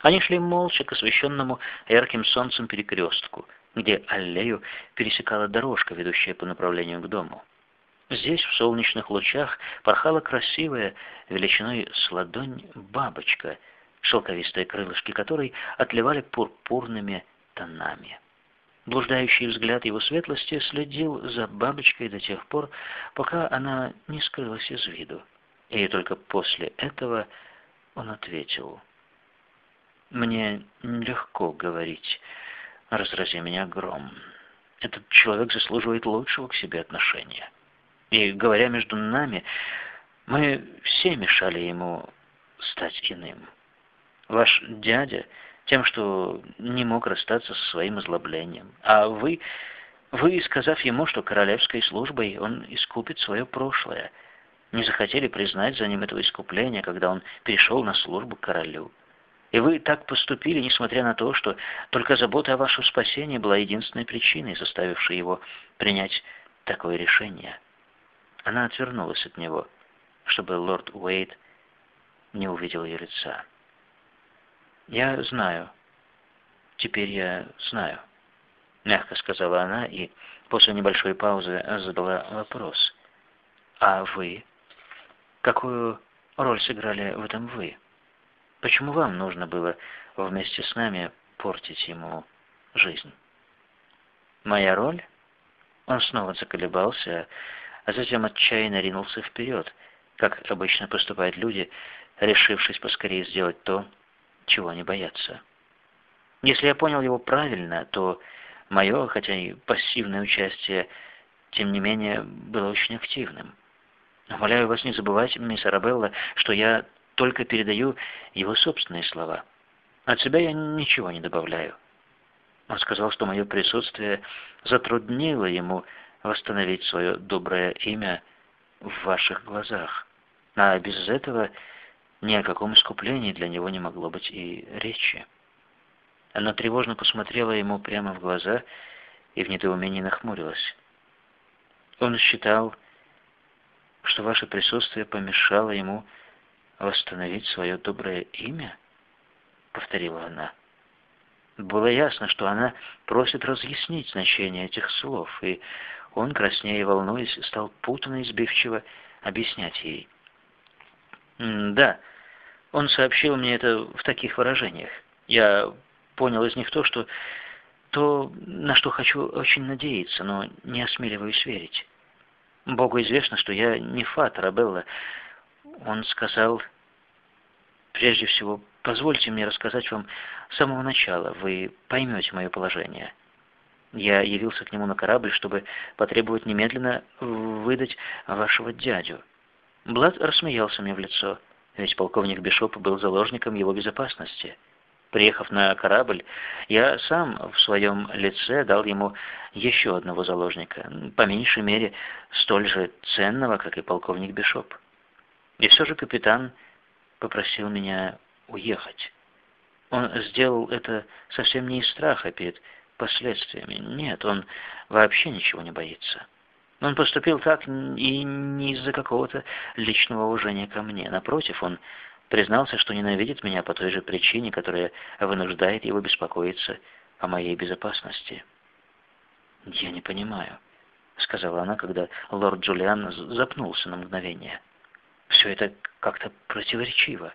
Они шли молча к освещенному ярким солнцем перекрестку, где аллею пересекала дорожка, ведущая по направлению к дому. Здесь в солнечных лучах порхала красивая, величиной с ладонь бабочка, шелковистые крылышки которой отливали пурпурными тонами. Блуждающий взгляд его светлости следил за бабочкой до тех пор, пока она не скрылась из виду. И только после этого он ответил. «Мне нелегко говорить, разрази меня гром. Этот человек заслуживает лучшего к себе отношения». И, говоря между нами, мы все мешали ему стать иным. Ваш дядя тем, что не мог расстаться со своим озлоблением, а вы, вы, сказав ему, что королевской службой он искупит свое прошлое, не захотели признать за ним этого искупления, когда он перешел на службу королю. И вы так поступили, несмотря на то, что только забота о вашем спасении была единственной причиной, заставившей его принять такое решение. Она отвернулась от него, чтобы лорд Уэйд не увидел ее лица. «Я знаю. Теперь я знаю», — мягко сказала она и после небольшой паузы задала вопрос. «А вы? Какую роль сыграли в этом вы? Почему вам нужно было вместе с нами портить ему жизнь?» «Моя роль?» Он снова заколебался, а затем отчаянно ринулся вперед, как обычно поступают люди, решившись поскорее сделать то, чего они боятся. Если я понял его правильно, то мое, хотя и пассивное участие, тем не менее, было очень активным. Умоляю вас не забывать, мисс Арабелла, что я только передаю его собственные слова. От себя я ничего не добавляю. Он сказал, что мое присутствие затруднило ему восстановить свое доброе имя в ваших глазах. А без этого ни о каком искуплении для него не могло быть и речи. Она тревожно посмотрела ему прямо в глаза и в недоумении нахмурилась. Он считал, что ваше присутствие помешало ему восстановить свое доброе имя? Повторила она. Было ясно, что она просит разъяснить значение этих слов, и он, краснея и волнуясь, стал путанно и сбивчиво объяснять ей. «Да, он сообщил мне это в таких выражениях. Я понял из них то, что... то, на что хочу очень надеяться, но не осмеливаюсь верить. Богу известно, что я не фат Рабелла. Он сказал... Прежде всего, позвольте мне рассказать вам с самого начала, вы поймете мое положение». Я явился к нему на корабль, чтобы потребовать немедленно выдать вашего дядю. Блад рассмеялся мне в лицо, ведь полковник Бишоп был заложником его безопасности. Приехав на корабль, я сам в своем лице дал ему еще одного заложника, по меньшей мере столь же ценного, как и полковник Бишоп. И все же капитан попросил меня уехать. Он сделал это совсем не из страха перед последствиями. Нет, он вообще ничего не боится. Он поступил так и не из-за какого-то личного уважения ко мне. Напротив, он признался, что ненавидит меня по той же причине, которая вынуждает его беспокоиться о моей безопасности. «Я не понимаю», — сказала она, когда лорд Джулиан запнулся на мгновение. «Все это как-то противоречиво».